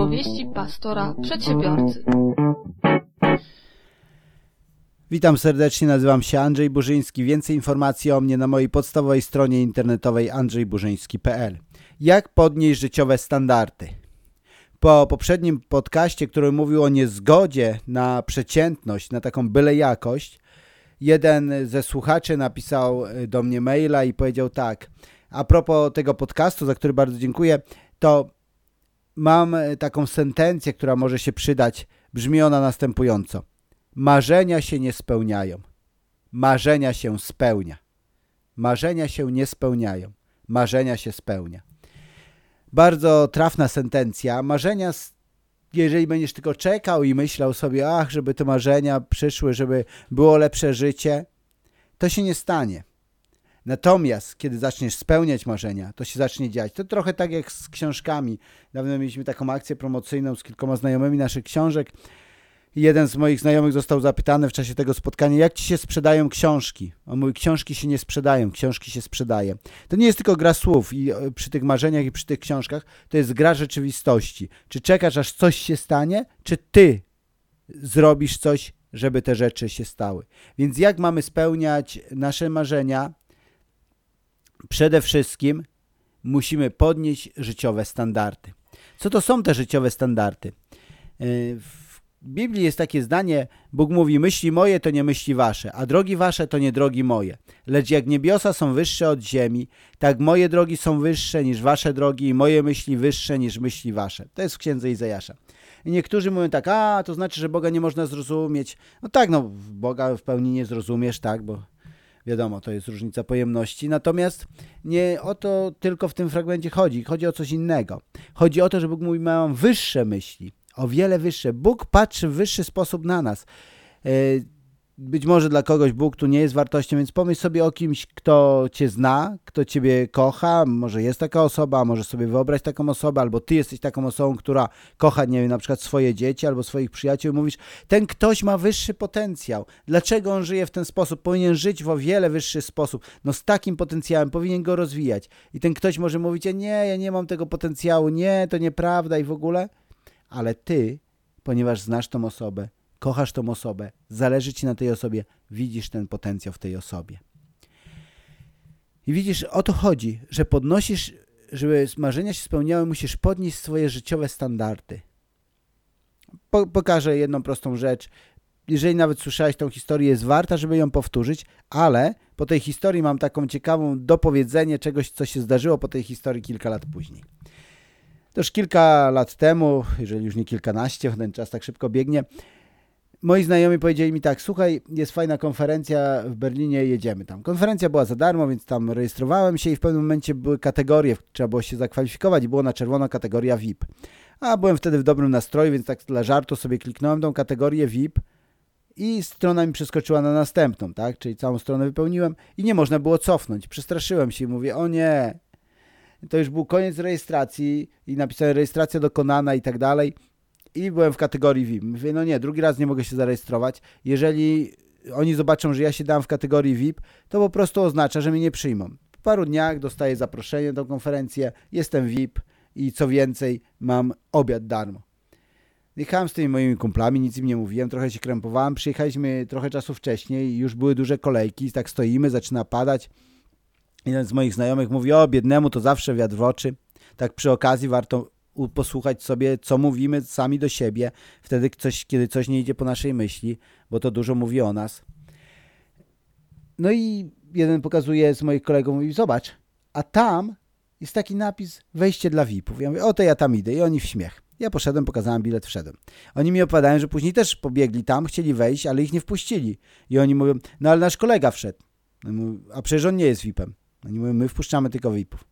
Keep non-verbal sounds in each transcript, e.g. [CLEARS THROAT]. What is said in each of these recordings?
Opowieści pastora przedsiębiorcy. Witam serdecznie, nazywam się Andrzej Burzyński. Więcej informacji o mnie na mojej podstawowej stronie internetowej andrzejburzyński.pl. Jak podnieść życiowe standardy? Po poprzednim podcaście, który mówił o niezgodzie na przeciętność, na taką byle jakość, jeden ze słuchaczy napisał do mnie maila i powiedział tak, a propos tego podcastu, za który bardzo dziękuję, to mam taką sentencję, która może się przydać. Brzmi ona następująco. Marzenia się nie spełniają. Marzenia się spełnia. Marzenia się nie spełniają. Marzenia się spełnia. Bardzo trafna sentencja. Marzenia, jeżeli będziesz tylko czekał i myślał sobie, ach, żeby te marzenia przyszły, żeby było lepsze życie, to się nie stanie. Natomiast, kiedy zaczniesz spełniać marzenia, to się zacznie dziać. To trochę tak jak z książkami. Dawno mieliśmy taką akcję promocyjną z kilkoma znajomymi naszych książek. Jeden z moich znajomych został zapytany w czasie tego spotkania, jak ci się sprzedają książki. On mówi, książki się nie sprzedają, książki się sprzedaje. To nie jest tylko gra słów i e, przy tych marzeniach i przy tych książkach, to jest gra rzeczywistości. Czy czekasz, aż coś się stanie, czy ty zrobisz coś, żeby te rzeczy się stały. Więc jak mamy spełniać nasze marzenia? Przede wszystkim musimy podnieść życiowe standardy. Co to są te życiowe standardy? E, w Biblii jest takie zdanie, Bóg mówi, myśli moje to nie myśli wasze, a drogi wasze to nie drogi moje. Lecz jak niebiosa są wyższe od ziemi, tak moje drogi są wyższe niż wasze drogi i moje myśli wyższe niż myśli wasze. To jest w księdze Izajasza. I niektórzy mówią tak, a to znaczy, że Boga nie można zrozumieć. No tak, no Boga w pełni nie zrozumiesz, tak, bo Wiadomo, to jest różnica pojemności. Natomiast nie o to tylko w tym fragmencie chodzi. Chodzi o coś innego. Chodzi o to, że Bóg mówi, mam wyższe myśli, o wiele wyższe. Bóg patrzy w wyższy sposób na nas. Być może dla kogoś Bóg tu nie jest wartością, więc pomyśl sobie o kimś, kto Cię zna, kto Ciebie kocha, może jest taka osoba, może sobie wyobraź taką osobę, albo Ty jesteś taką osobą, która kocha, nie wiem, na przykład swoje dzieci albo swoich przyjaciół i mówisz, ten ktoś ma wyższy potencjał. Dlaczego on żyje w ten sposób? Powinien żyć w o wiele wyższy sposób. No z takim potencjałem powinien go rozwijać. I ten ktoś może mówić, nie, ja nie mam tego potencjału, nie, to nieprawda i w ogóle. Ale Ty, ponieważ znasz tą osobę, kochasz tą osobę, zależy ci na tej osobie, widzisz ten potencjał w tej osobie. I widzisz, o to chodzi, że podnosisz, żeby marzenia się spełniały, musisz podnieść swoje życiowe standardy. Po, pokażę jedną prostą rzecz. Jeżeli nawet słyszałeś tą historię, jest warta, żeby ją powtórzyć, ale po tej historii mam taką ciekawą dopowiedzenie czegoś, co się zdarzyło po tej historii kilka lat później. To już kilka lat temu, jeżeli już nie kilkanaście, ten czas tak szybko biegnie, moi znajomi powiedzieli mi tak, słuchaj, jest fajna konferencja w Berlinie, jedziemy tam. Konferencja była za darmo, więc tam rejestrowałem się i w pewnym momencie były kategorie, trzeba było się zakwalifikować i było na czerwono kategoria VIP. A byłem wtedy w dobrym nastroju, więc tak dla żartu sobie kliknąłem tą kategorię VIP i strona mi przeskoczyła na następną, tak? Czyli całą stronę wypełniłem i nie można było cofnąć. Przestraszyłem się i mówię, o nie, to już był koniec rejestracji i napisałem rejestracja dokonana i tak dalej i byłem w kategorii VIP. Mówię, no nie, drugi raz nie mogę się zarejestrować. Jeżeli oni zobaczą, że ja się dam w kategorii VIP, to po prostu oznacza, że mnie nie przyjmą. Po paru dniach dostaję zaproszenie na tą konferencję, jestem VIP i co więcej, mam obiad darmo. Jechałem z tymi moimi kumplami, nic im nie mówiłem, trochę się krępowałem. Przyjechaliśmy trochę czasu wcześniej, już były duże kolejki, tak stoimy, zaczyna padać. Jeden z moich znajomych mówi, o biednemu to zawsze wiatr w oczy. Tak przy okazji warto posłuchać sobie, co mówimy sami do siebie, wtedy, coś, kiedy coś nie idzie po naszej myśli, bo to dużo mówi o nas. No i jeden pokazuje z moich kolegów, mówi, zobacz, a tam jest taki napis wejście dla VIP-ów. Ja mówię, o to ja tam idę i oni w śmiech. Ja poszedłem, pokazałem bilet, wszedłem. Oni mi opowiadają, że później też pobiegli tam, chcieli wejść, ale ich nie wpuścili. I oni mówią, no ale nasz kolega wszedł. mówię, a przecież on nie jest VIP-em. Oni mówią, my wpuszczamy tylko VIP-ów.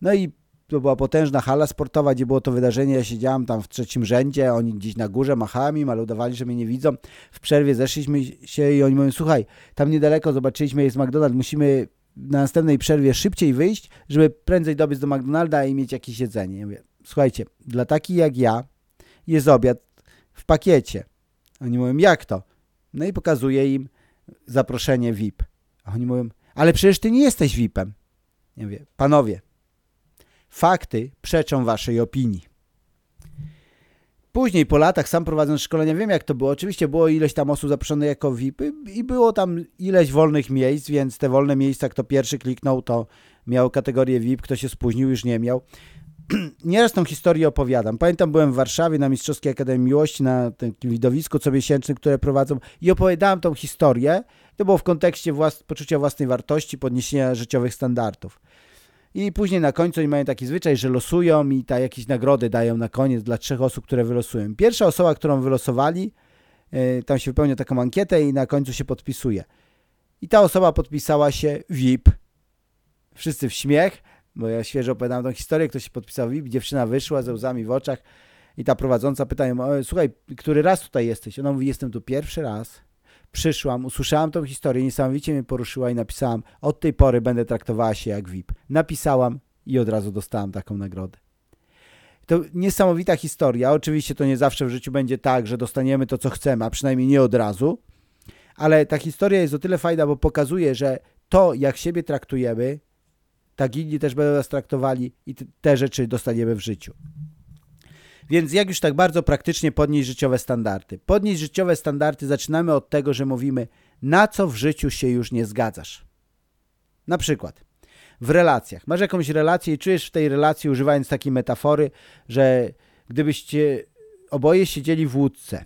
No i to była potężna hala sportowa, gdzie było to wydarzenie. Ja siedziałem tam w trzecim rzędzie, oni gdzieś na górze machałem im, ale udawali, że mnie nie widzą. W przerwie zeszliśmy się i oni mówią, słuchaj, tam niedaleko zobaczyliśmy, jest McDonald's, musimy na następnej przerwie szybciej wyjść, żeby prędzej dobiec do McDonalda i mieć jakieś jedzenie. Ja mówię, słuchajcie, dla takich jak ja jest obiad w pakiecie. Oni mówią, jak to? No i pokazuję im zaproszenie VIP. A oni mówią, ale przecież ty nie jesteś VIP-em. Ja mówię, panowie, Fakty przeczą waszej opinii. Później, po latach, sam prowadząc szkolenia, wiem jak to było. Oczywiście było ileś tam osób zaproszonych jako VIP i było tam ileś wolnych miejsc, więc te wolne miejsca, kto pierwszy kliknął, to miał kategorię VIP, kto się spóźnił, już nie miał. [CLEARS THROAT] Nieraz tą historię opowiadam. Pamiętam, byłem w Warszawie na Mistrzowskiej Akademii Miłości, na takim widowisku comiesięcznym, które prowadzą i opowiadałem tą historię. To było w kontekście włas poczucia własnej wartości, podniesienia życiowych standardów. I później na końcu oni mają taki zwyczaj, że losują i ta jakieś nagrody dają na koniec dla trzech osób, które wylosują. Pierwsza osoba, którą wylosowali, yy, tam się wypełnia taką ankietę i na końcu się podpisuje. I ta osoba podpisała się VIP. Wszyscy w śmiech, bo ja świeżo opowiadałem tą historię, ktoś się podpisał VIP, dziewczyna wyszła ze łzami w oczach i ta prowadząca pyta ją, słuchaj, który raz tutaj jesteś? Ona mówi, jestem tu pierwszy raz przyszłam, usłyszałam tą historię, niesamowicie mnie poruszyła i napisałam, od tej pory będę traktowała się jak VIP. Napisałam i od razu dostałam taką nagrodę. To niesamowita historia. Oczywiście to nie zawsze w życiu będzie tak, że dostaniemy to, co chcemy, a przynajmniej nie od razu, ale ta historia jest o tyle fajna, bo pokazuje, że to, jak siebie traktujemy, tak inni też będą nas traktowali i te rzeczy dostaniemy w życiu. Więc jak już tak bardzo praktycznie podnieść życiowe standardy? Podnieść życiowe standardy zaczynamy od tego, że mówimy, na co w życiu się już nie zgadzasz. Na przykład w relacjach. Masz jakąś relację i czujesz w tej relacji, używając takiej metafory, że gdybyście oboje siedzieli w łódce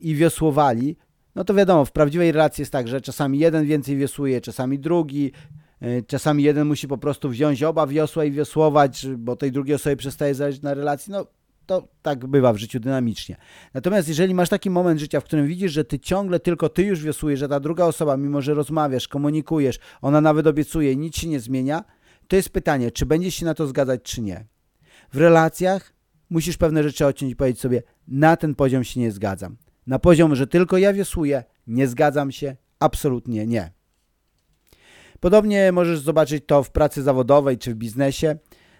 i wiosłowali, no to wiadomo, w prawdziwej relacji jest tak, że czasami jeden więcej wiosłuje, czasami drugi, e, czasami jeden musi po prostu wziąć oba wiosła i wiosłować, bo tej drugiej osobie przestaje zależeć na relacji. No to tak bywa w życiu dynamicznie. Natomiast jeżeli masz taki moment życia, w którym widzisz, że ty ciągle tylko ty już wiosłujesz, że ta druga osoba, mimo że rozmawiasz, komunikujesz, ona nawet obiecuje, nic się nie zmienia, to jest pytanie, czy będziesz się na to zgadzać, czy nie. W relacjach musisz pewne rzeczy odciąć i powiedzieć sobie, na ten poziom się nie zgadzam. Na poziom, że tylko ja wiosłuję, nie zgadzam się, absolutnie nie. Podobnie możesz zobaczyć to w pracy zawodowej czy w biznesie,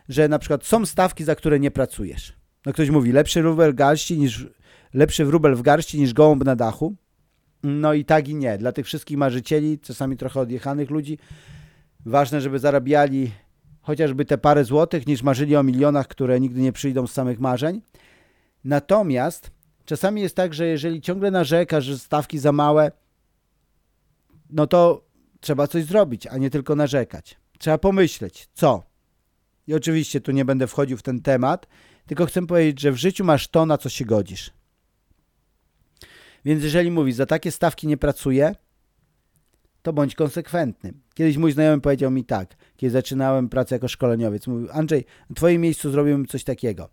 że na przykład są stawki, za które nie pracujesz. No ktoś mówi, lepszy rubel garści niż, lepszy wróbel w garści niż gołąb na dachu. No i tak i nie. Dla tych wszystkich marzycieli, czasami trochę odjechanych ludzi, ważne, żeby zarabiali chociażby te parę złotych, niż marzyli o milionach, które nigdy nie przyjdą z samych marzeń. Natomiast czasami jest tak, że jeżeli ciągle narzekasz, że stawki za małe, no to trzeba coś zrobić, a nie tylko narzekać. Trzeba pomyśleć, co. I oczywiście tu nie będę wchodził w ten temat, tylko chcę powiedzieć, że w życiu masz to, na co się godzisz. Więc jeżeli mówisz, za takie stawki nie pracuję, to bądź konsekwentny. Kiedyś mój znajomy powiedział mi tak, kiedy zaczynałem pracę jako szkoleniowiec. Mówił, Andrzej, w twoim miejscu zrobiłem coś takiego.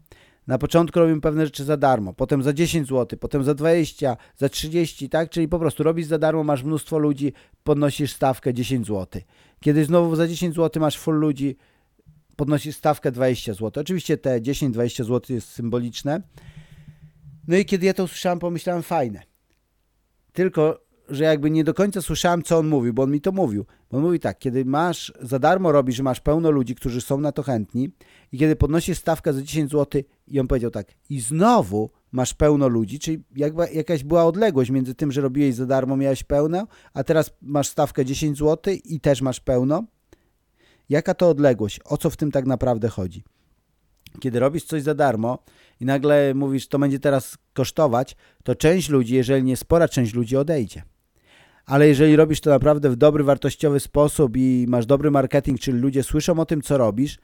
Na początku robimy pewne rzeczy za darmo, potem za 10 zł, potem za 20, za 30, tak? Czyli po prostu robisz za darmo, masz mnóstwo ludzi, podnosisz stawkę 10 zł. Kiedy znowu za 10 zł masz full ludzi, podnosi stawkę 20 zł. Oczywiście te 10-20 zł jest symboliczne. No i kiedy ja to usłyszałem, pomyślałem fajne. Tylko, że jakby nie do końca słyszałem, co on mówił, bo on mi to mówił. On mówi tak, kiedy masz, za darmo robisz, masz pełno ludzi, którzy są na to chętni i kiedy podnosisz stawkę za 10 zł i on powiedział tak, i znowu masz pełno ludzi, czyli jakby jakaś była odległość między tym, że robiłeś za darmo, miałeś pełno, a teraz masz stawkę 10 zł i też masz pełno, Jaka to odległość? O co w tym tak naprawdę chodzi? Kiedy robisz coś za darmo i nagle mówisz, to będzie teraz kosztować, to część ludzi, jeżeli nie spora część ludzi odejdzie. Ale jeżeli robisz to naprawdę w dobry, wartościowy sposób i masz dobry marketing, czyli ludzie słyszą o tym, co robisz,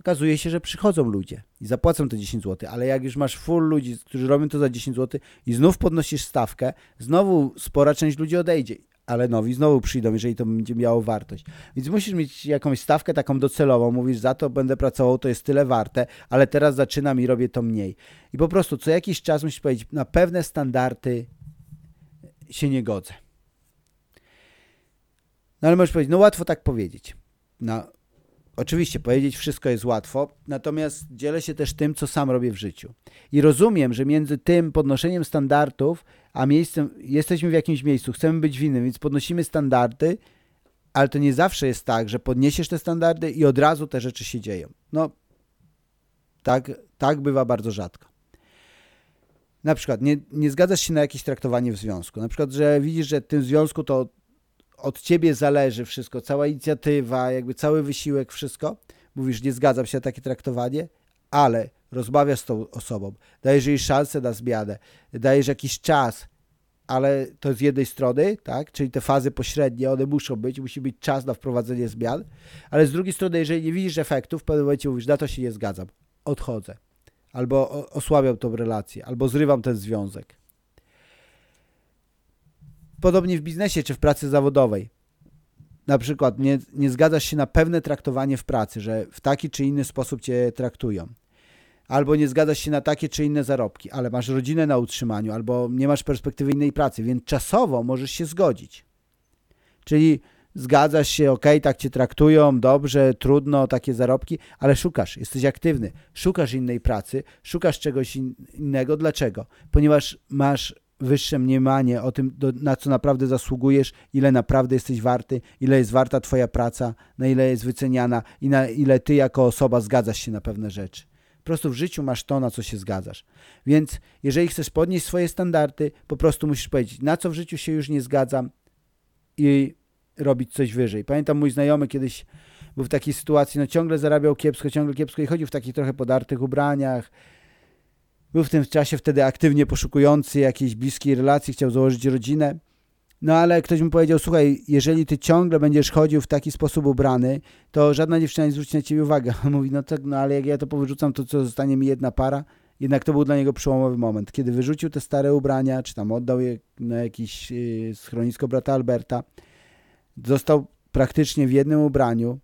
okazuje się, że przychodzą ludzie i zapłacą te 10 zł, ale jak już masz full ludzi, którzy robią to za 10 zł i znów podnosisz stawkę, znowu spora część ludzi odejdzie ale nowi znowu przyjdą, jeżeli to będzie miało wartość. Więc musisz mieć jakąś stawkę taką docelową, mówisz, za to będę pracował, to jest tyle warte, ale teraz zaczynam i robię to mniej. I po prostu co jakiś czas musisz powiedzieć, na pewne standardy się nie godzę. No ale możesz powiedzieć, no łatwo tak powiedzieć. No, Oczywiście, powiedzieć wszystko jest łatwo, natomiast dzielę się też tym, co sam robię w życiu. I rozumiem, że między tym podnoszeniem standardów, a miejscem, jesteśmy w jakimś miejscu, chcemy być w innym, więc podnosimy standardy, ale to nie zawsze jest tak, że podniesiesz te standardy i od razu te rzeczy się dzieją. No, tak, tak bywa bardzo rzadko. Na przykład nie, nie zgadzasz się na jakieś traktowanie w związku. Na przykład, że widzisz, że w tym związku to od ciebie zależy wszystko, cała inicjatywa, jakby cały wysiłek, wszystko. Mówisz, nie zgadzam się na takie traktowanie, ale rozmawiasz z tą osobą, dajesz jej szansę na zmianę, dajesz jakiś czas, ale to z jednej strony, tak, czyli te fazy pośrednie, one muszą być, musi być czas na wprowadzenie zmian, ale z drugiej strony, jeżeli nie widzisz efektów, w pewnym momencie mówisz, na to się nie zgadzam, odchodzę, albo osłabiam tą relację, albo zrywam ten związek. Podobnie w biznesie czy w pracy zawodowej. Na przykład nie, nie zgadzasz się na pewne traktowanie w pracy, że w taki czy inny sposób cię traktują albo nie zgadzasz się na takie czy inne zarobki, ale masz rodzinę na utrzymaniu, albo nie masz perspektywy innej pracy, więc czasowo możesz się zgodzić. Czyli zgadzasz się, ok, tak cię traktują, dobrze, trudno, takie zarobki, ale szukasz, jesteś aktywny, szukasz innej pracy, szukasz czegoś innego. Dlaczego? Ponieważ masz wyższe mniemanie o tym, do, na co naprawdę zasługujesz, ile naprawdę jesteś warty, ile jest warta twoja praca, na ile jest wyceniana i na ile ty jako osoba zgadzasz się na pewne rzeczy prostu w życiu masz to, na co się zgadzasz. Więc jeżeli chcesz podnieść swoje standardy, po prostu musisz powiedzieć, na co w życiu się już nie zgadzam i robić coś wyżej. Pamiętam mój znajomy kiedyś był w takiej sytuacji, no ciągle zarabiał kiepsko, ciągle kiepsko i chodził w takich trochę podartych ubraniach. Był w tym czasie wtedy aktywnie poszukujący jakiejś bliskiej relacji, chciał założyć rodzinę. No ale ktoś mi powiedział, słuchaj, jeżeli ty ciągle będziesz chodził w taki sposób ubrany, to żadna dziewczyna nie zwróci na ciebie uwagę. [LAUGHS] Mówi, no tak, no ale jak ja to powyrzucam, to co, zostanie mi jedna para? Jednak to był dla niego przełomowy moment, kiedy wyrzucił te stare ubrania, czy tam oddał je na jakieś yy, schronisko brata Alberta, został praktycznie w jednym ubraniu.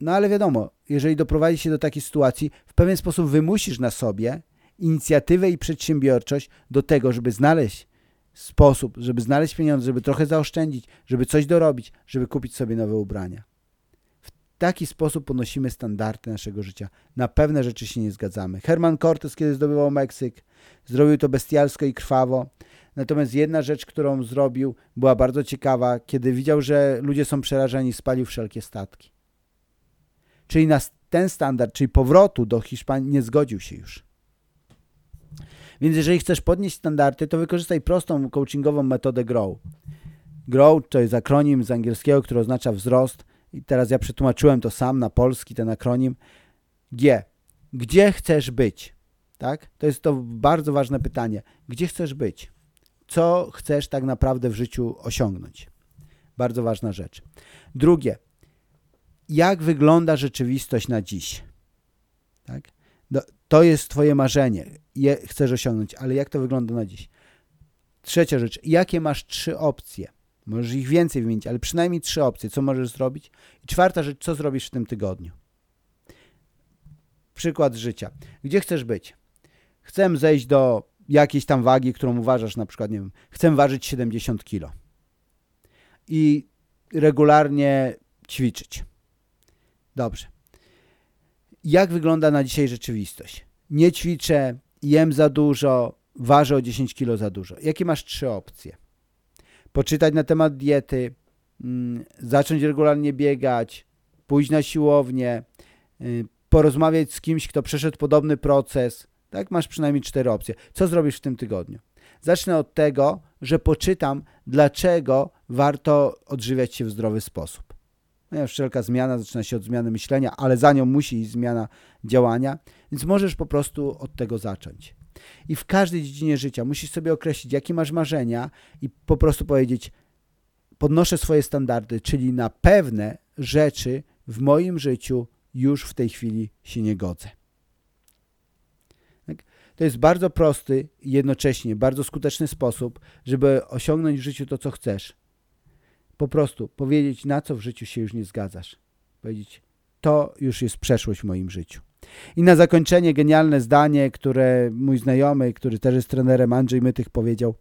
No ale wiadomo, jeżeli doprowadzi się do takiej sytuacji, w pewien sposób wymusisz na sobie inicjatywę i przedsiębiorczość do tego, żeby znaleźć sposób, żeby znaleźć pieniądze, żeby trochę zaoszczędzić, żeby coś dorobić, żeby kupić sobie nowe ubrania. W taki sposób ponosimy standardy naszego życia. Na pewne rzeczy się nie zgadzamy. Herman Cortes, kiedy zdobywał Meksyk, zrobił to bestialsko i krwawo. Natomiast jedna rzecz, którą zrobił, była bardzo ciekawa. Kiedy widział, że ludzie są przerażeni, spalił wszelkie statki. Czyli na ten standard, czyli powrotu do Hiszpanii nie zgodził się już. Więc jeżeli chcesz podnieść standardy, to wykorzystaj prostą coachingową metodę GROW. GROW to jest akronim z angielskiego, który oznacza wzrost. I teraz ja przetłumaczyłem to sam na polski, ten akronim. G. Gdzie chcesz być? Tak? To jest to bardzo ważne pytanie. Gdzie chcesz być? Co chcesz tak naprawdę w życiu osiągnąć? Bardzo ważna rzecz. Drugie. Jak wygląda rzeczywistość na dziś? Tak? To jest twoje marzenie, je chcesz osiągnąć, ale jak to wygląda na dziś? Trzecia rzecz, jakie masz trzy opcje? Możesz ich więcej wymienić, ale przynajmniej trzy opcje, co możesz zrobić. I czwarta rzecz, co zrobisz w tym tygodniu? Przykład życia. Gdzie chcesz być? Chcę zejść do jakiejś tam wagi, którą uważasz, na przykład, nie wiem, chcę ważyć 70 kg i regularnie ćwiczyć. Dobrze jak wygląda na dzisiaj rzeczywistość. Nie ćwiczę, jem za dużo, ważę o 10 kg za dużo. Jakie masz trzy opcje? Poczytać na temat diety, mm, zacząć regularnie biegać, pójść na siłownię, y, porozmawiać z kimś, kto przeszedł podobny proces. Tak, masz przynajmniej cztery opcje. Co zrobisz w tym tygodniu? Zacznę od tego, że poczytam, dlaczego warto odżywiać się w zdrowy sposób wszelka zmiana zaczyna się od zmiany myślenia, ale za nią musi iść zmiana działania, więc możesz po prostu od tego zacząć. I w każdej dziedzinie życia musisz sobie określić, jakie masz marzenia i po prostu powiedzieć, podnoszę swoje standardy, czyli na pewne rzeczy w moim życiu już w tej chwili się nie godzę. Tak? To jest bardzo prosty i jednocześnie bardzo skuteczny sposób, żeby osiągnąć w życiu to, co chcesz po prostu powiedzieć, na co w życiu się już nie zgadzasz. Powiedzieć, to już jest przeszłość w moim życiu. I na zakończenie genialne zdanie, które mój znajomy, który też jest trenerem Andrzej Mytych powiedział.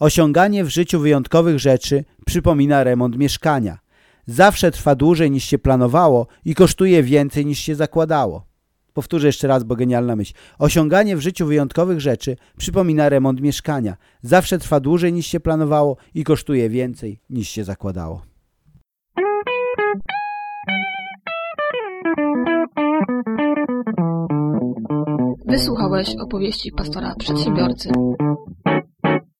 Osiąganie w życiu wyjątkowych rzeczy przypomina remont mieszkania. Zawsze trwa dłużej niż się planowało i kosztuje więcej niż się zakładało. Powtórzę jeszcze raz, bo genialna myśl. Osiąganie w życiu wyjątkowych rzeczy przypomina remont mieszkania. Zawsze trwa dłużej niż się planowało i kosztuje więcej niż się zakładało. Wysłuchałeś opowieści pastora przedsiębiorcy.